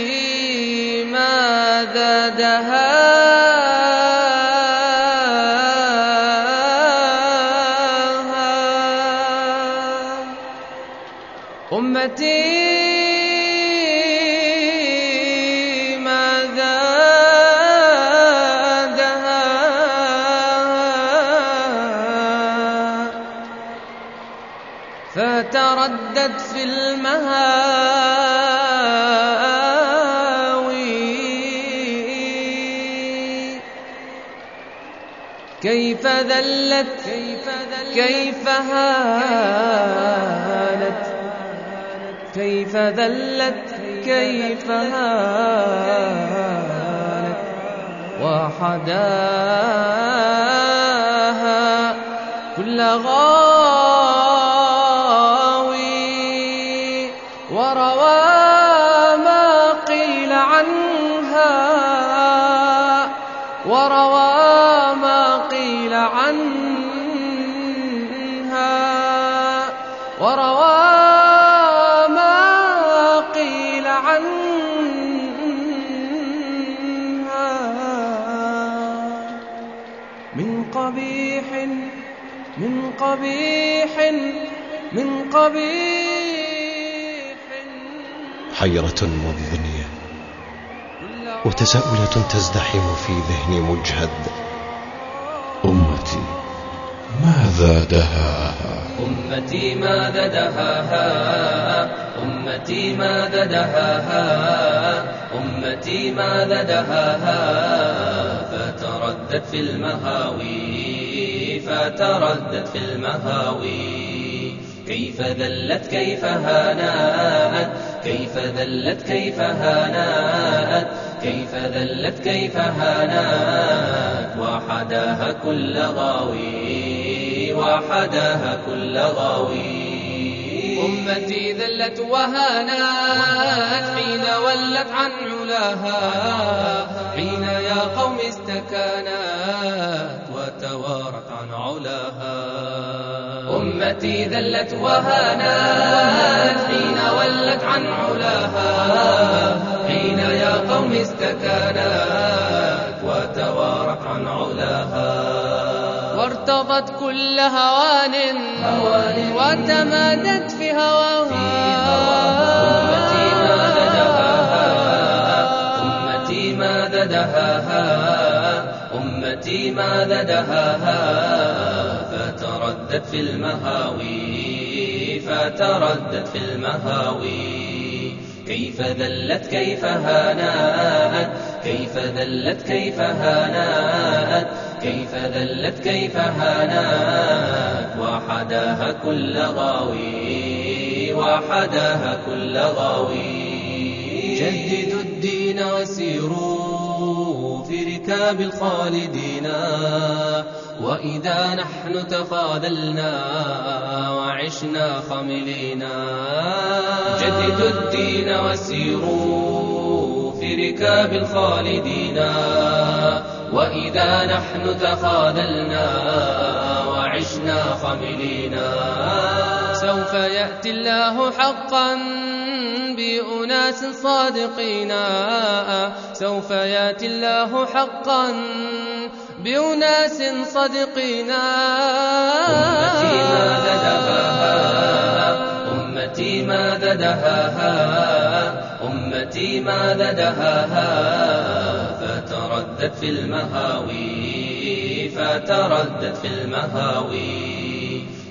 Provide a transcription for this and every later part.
أمتي ماذا دهاها أمتي فتردد في المهاوي. كيف ذلت؟ كيف هانت؟ كيف ذلت؟ كيف هانت؟ وحداها وروى ما قيل عنها. وروى ما قيل عنها. من قبيح من قبيح من قبيح. حيرة مضنية وتساؤلات تزدحم في ذهني مجهد. أمتي ماذا دهاها؟ أمتي ماذا دهاها؟ أمتي ماذا دهاها؟ أمتي ماذا دهاها؟ فتردت في المهاوي فتردت في المهاوي. كيف ذلت كيف هانات كيف ذلت كيف هانات كيف ذلت كيف هانات وحداها كل غاوي وحداها كل غاوي. أمتي ذلت وهانات حين ولت عن علاها حين يا قوم استكانت وتوارت عن علاها. أمتي ذلت وهانات حين ولت عن علاها حين يا قوم استكانت وتوارت عن علاها. وارتضت كل هوان, هوان وتمادت في هواها. أمتي ماذا دهاها أمتي ماذا دهاها أمتي دهاها فتردت في المهاوي. فتردت في المهاوي. كيف ذلت كيف هانأت؟ كيف ذلت كيف هانأت؟ كيف ذلت كيف هانأت؟ وحداها كل غاوي وحداها كل غاوي. جددوا الدين وسيروا في ركاب الخالدين. وإذا نحن تخاذلنا وعشنا خملينا جددوا الدين وسيروا في ركاب الخالدين وإذا نحن تخاذلنا وعشنا خملينا سوف يأتي الله حقا بأناس صادقين سوف يأتي الله حقا بأناس صدقين أمتي ماذا دهاها؟ أمتي ماذا دهاها؟ أمتي دهاها؟ فتردت في المهاوي فتردت في المهاوي.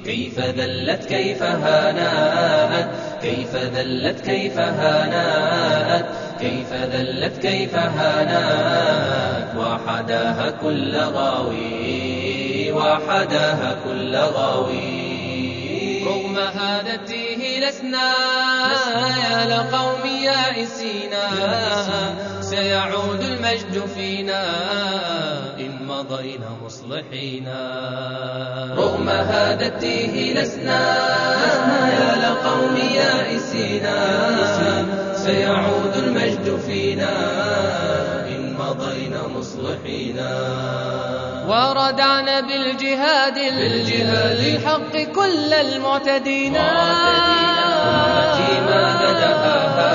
كيف ذلت؟ كيف هانات؟ كيف ذلت؟ كيف هانات؟ كيف ذلت كيف هانات وحداها كل غاوي وحداها كل غاوي. رغم هذا التيه لسنا يا لقوم يائسينا سيعود المجد فينا إن مضينا مصلحينا رغم هذا التيه لسنا يا لقوم يائسينا سيعود فينا إن مضينا مصلحينا. وردعنا بالجهاد بالجهاد. الحق كل المعتدين. أمتي ماذا دهاها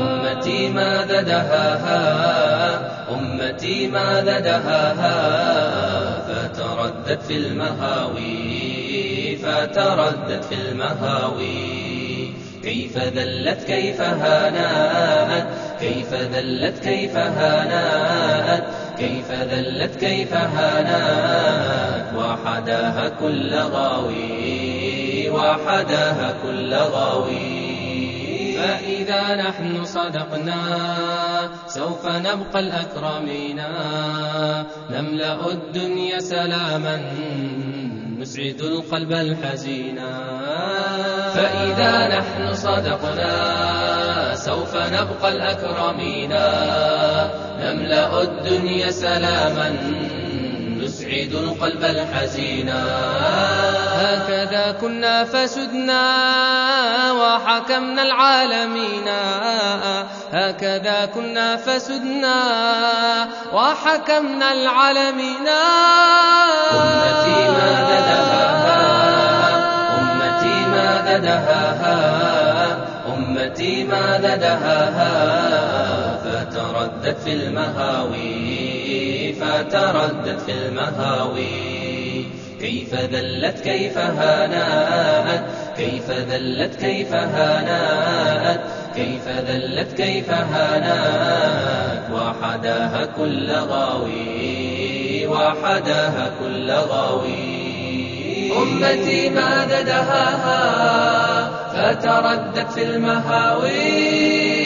أمتي ماذا دهاها أمتي ماذا دهاها فتردت في المهاوي. فتردت في المهاوي. كيف ذلت كيف هانات كيف ذلت كيف هانات كيف ذلت كيف هانات وحداها كل غاوي وحداها كل غاوي. فإذا نحن صدقنا سوف نبقى الأكرمين. نملأ الدنيا سلاما نسعد القلب الحزينا. فإذا نحن صدقنا سوف نبقى الأكرمين. نملأ الدنيا سلاما نسعد القلب الحزينا هكذا كنا فسدنا وحكمنا العالمين. هكذا كنا فسدنا وحكمنا العالمين. أمتي ماذا دهاها أمتي ماذا دهاها أمتي ماذا دهاها فتردت في المهاوي فتردت في المهاوي. كيف ذلت كيف هانات كيف ذلت كيف هانات كيف ذلت كيف هانات وحداها كل غاوي وحداها كل غاوي. أمتي ماذا دهاها فتردت في المهاوي.